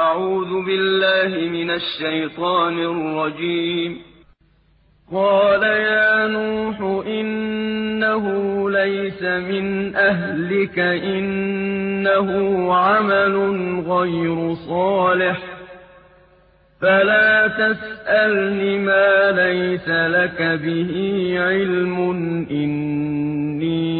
أعوذ بالله من الشيطان الرجيم. قال يا نوح إنه ليس من أهلك إنه عمل غير صالح. فلا تسألن ما ليس لك به علم إني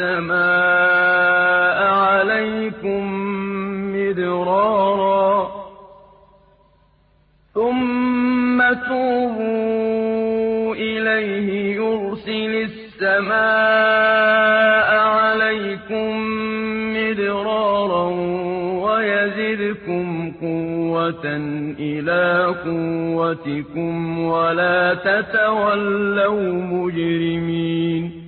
السماء عليكم مدرارا ثم توبوا إليه يرسل السماء عليكم مدرارا ويزدكم قوة إلى قوتكم ولا تتولوا مجرمين